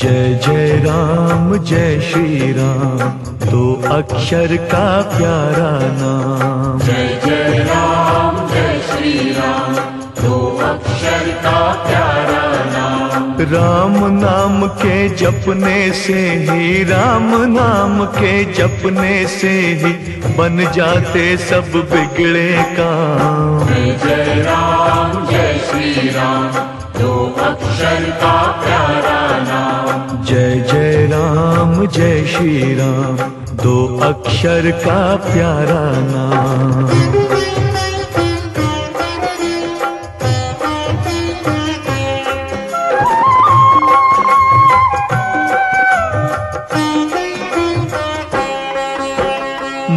जय जय राम जय श्री राम। दो अक्षर का प्यारा नाम। जय जय राम जय श्री राम। दो अक्षर का प्यारा नाम। राम नाम के जपने से ही राम नाम के जपने से ही बन जाते सब बिगड़े काम। जय जय राम जय श्री राम। दो अक्षर का प्यारा नाम। जय श्री राम दो अक्षर का प्यारा नाम।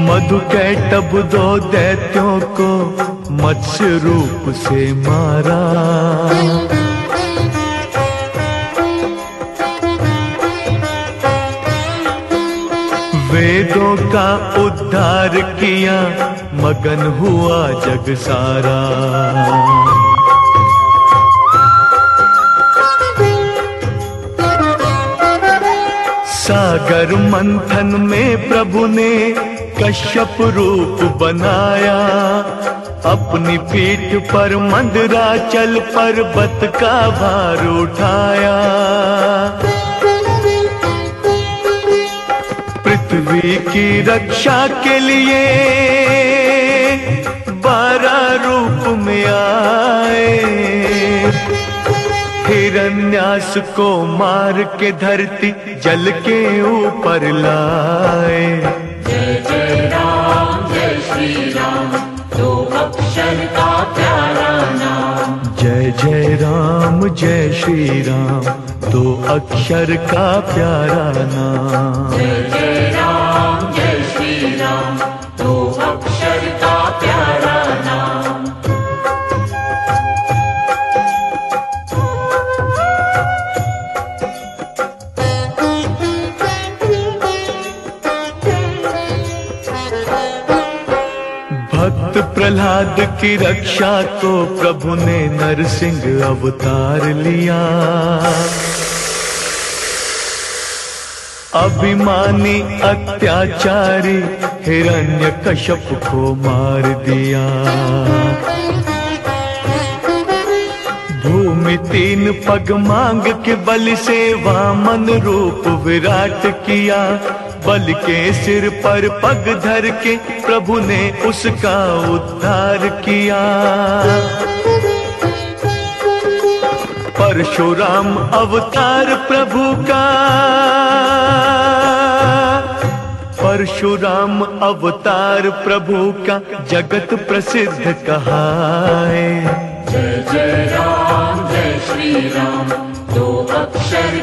मधु कैटब दो दैत्यों को मत्स्य रूप से मारा। वेदों का उद्धार किया, मगन हुआ जग सारा। सागर मंथन में प्रभु ने कश्यप रूप बनाया, अपनी पीठ पर मंदराचल पर्वत का भार उठाया। पृथ्वी की रक्षा के लिए बारह रूप में आए। हिरण्यास को मार के धरती जल के ऊपर लाए। जय जय राम जय श्री राम दो अक्षर का प्यारा नाम। जय जय राम जय श्री राम दो अक्षर का प्यारा नाम। जय जय राम। भक्त प्रहलाद की रक्षा को प्रभु ने नरसिंह अवतार लिया। अभिमानी अत्याचारी हिरण्य कश्यप को मार दिया। भूमि तीन पग मांग के बल से वामन रूप विराट किया। बल के सिर पर पग धर के प्रभु ने उसका उद्धार किया। परशुराम अवतार प्रभु का। परशुराम अवतार प्रभु का जगत प्रसिद्ध कहा जय जय राम, जय श्री राम, दो अक्षर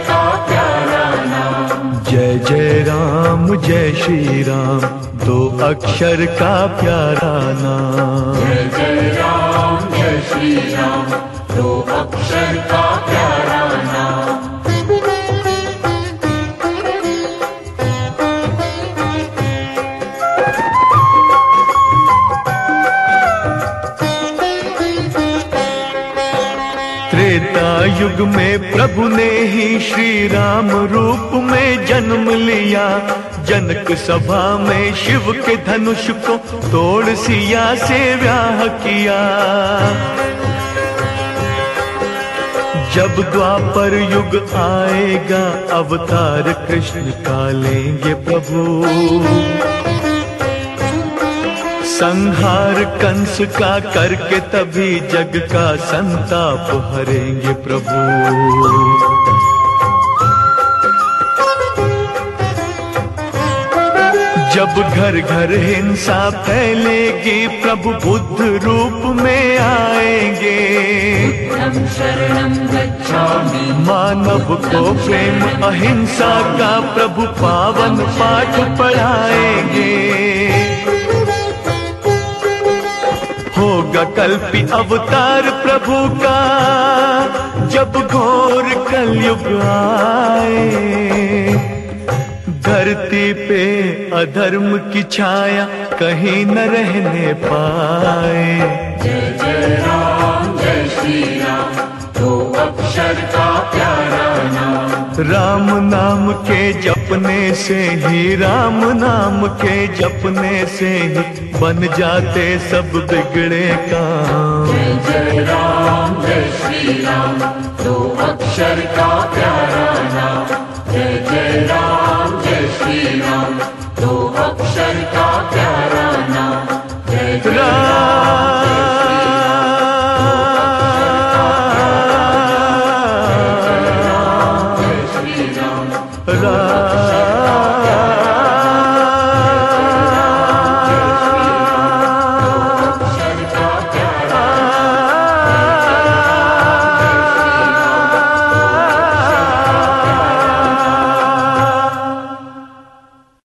जय श्री राम दो अक्षर का प्यारा नाम। जय जय राम जय श्री राम दो अक्षर का प्यारा नाम। युग में प्रभु ने ही श्री राम रूप में जन्म लिया। जनक सभा में शिव के धनुष को तोड़ सिया, से व्याह किया। जब द्वापर युग आएगा, अवतार कृष्ण का लेंगे प्रभु। संहार कंस का करके तभी जग का संताप हरेंगे प्रभु। जब घर घर हिंसा फैलेगी, प्रभु बुद्ध रूप में आएँगे। मानव को प्रेम अहिंसा का प्रभु पावन पाठ पढ़ाएँगे। कल्पी अवतार प्रभु का जब घोर कलयुग आए। धरती पे अधर्म की छाया कहीं न रहने पाए। जय जय राम जय श्री राम अक्षर का प्यारा नाम। राम नाम के जपने से ही राम नाम के जपने से ही बन जाते सब बिगड़े काम। जय जय राम, जय श्री राम, दो अक्षर का प्यारा नाम।